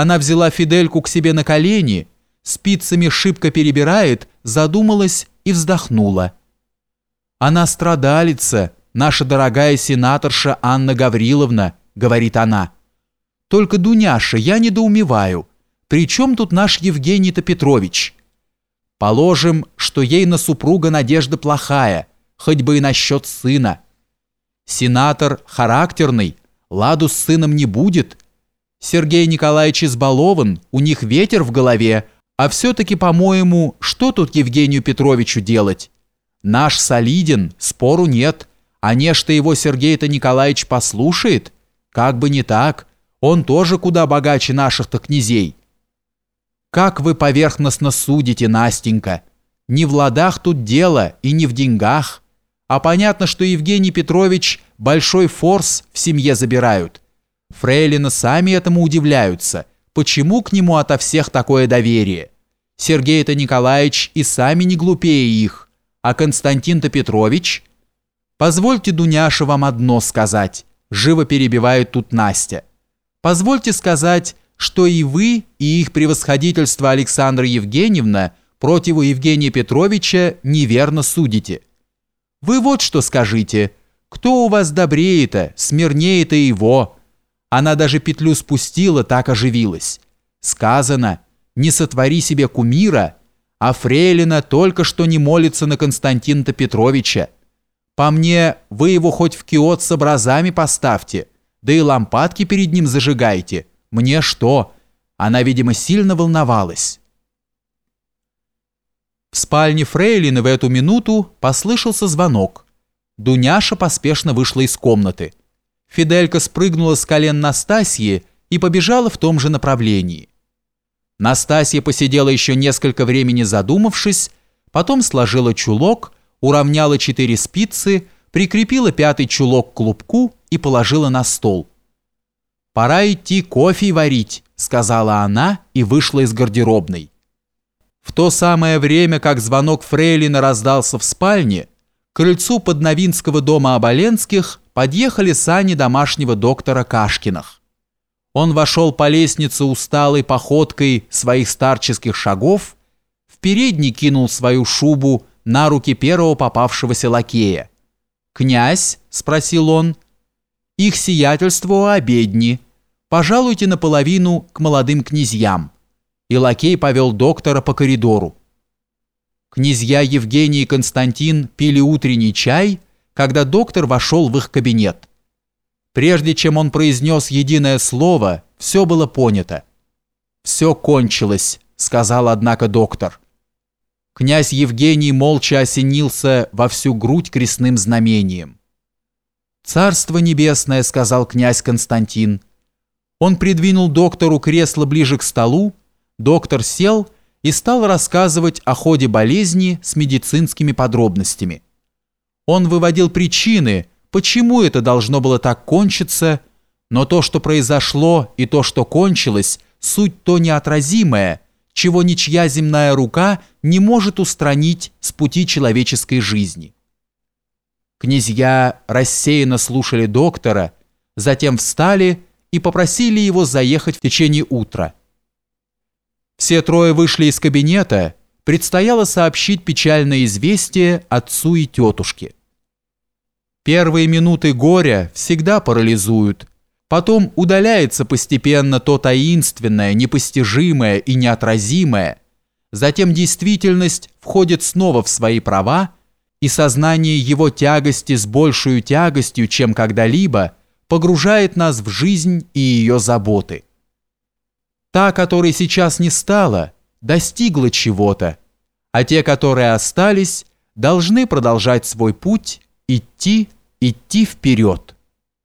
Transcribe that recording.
Она взяла Фидельку к себе на колени, спицами шибко перебирает, задумалась и вздохнула. «Она страдалица, наша дорогая сенаторша Анна Гавриловна», — говорит она. «Только, Дуняша, я недоумеваю, при чем тут наш Евгений-то Петрович?» «Положим, что ей на супруга надежда плохая, хоть бы и насчет сына. Сенатор характерный, ладу с сыном не будет. Сергей Николаевич избалован, у них ветер в голове, а все-таки, по-моему, что тут Евгению Петровичу делать? Наш солиден, спору нет, а не что его Сергей-то Николаевич послушает? Как бы не так, он тоже куда богаче наших-то князей. Как вы поверхностно судите, Настенька? Не в ладах тут дело и не в деньгах. А понятно, что Евгений Петрович большой форс в семье забирают. Фрейлины сами этому удивляются. Почему к нему ото всех такое доверие? Сергей-то Николаевич и сами не глупее их. А Константин-то Петрович? Позвольте, Дуняша, вам одно сказать. Живо перебивает тут Настя. Позвольте сказать, что и вы, и их превосходительство Александра Евгеньевна против Евгения Петровича неверно судите. Вы вот что скажите, кто у вас добрее-то, смирнее-то его? Она даже петлю спустила, так оживилась. Сказано, не сотвори себе кумира, а Фрейлина только что не молится на Константина Петровича. По мне, вы его хоть в киот с образами поставьте, да и лампадки перед ним зажигайте. Мне что? Она, видимо, сильно волновалась. В спальне Фрейлины в эту минуту послышался звонок. Дуняша поспешно вышла из комнаты. Фиделька спрыгнула с колен Настасьи и побежала в том же направлении. Настасья посидела еще несколько времени задумавшись, потом сложила чулок, уравняла четыре спицы, прикрепила пятый чулок к клубку и положила на стол. «Пора идти кофе варить», — сказала она и вышла из гардеробной. В то самое время, как звонок Фрейлина раздался в спальне, крыльцу подновинского дома Оболенских подъехали сани домашнего доктора Кашкиных. Он вошел по лестнице усталой походкой своих старческих шагов, в передний кинул свою шубу на руки первого попавшегося лакея. «Князь?» – спросил он. «Их сиятельство обедни. Пожалуйте наполовину к молодым князьям» и лакей повел доктора по коридору. Князья Евгений и Константин пили утренний чай, когда доктор вошел в их кабинет. Прежде чем он произнес единое слово, все было понято. «Все кончилось», — сказал, однако, доктор. Князь Евгений молча осенился во всю грудь крестным знамением. «Царство небесное», — сказал князь Константин. Он придвинул доктору кресло ближе к столу, Доктор сел и стал рассказывать о ходе болезни с медицинскими подробностями. Он выводил причины, почему это должно было так кончиться, но то, что произошло и то, что кончилось, суть то неотразимое, чего ничья земная рука не может устранить с пути человеческой жизни. Князья рассеянно слушали доктора, затем встали и попросили его заехать в течение утра. Все трое вышли из кабинета, предстояло сообщить печальное известие отцу и тетушке. Первые минуты горя всегда парализуют, потом удаляется постепенно то таинственное, непостижимое и неотразимое, затем действительность входит снова в свои права, и сознание его тягости с большей тягостью, чем когда-либо, погружает нас в жизнь и ее заботы. Та, которой сейчас не стало, достигла чего-то, а те, которые остались, должны продолжать свой путь, идти, идти вперед.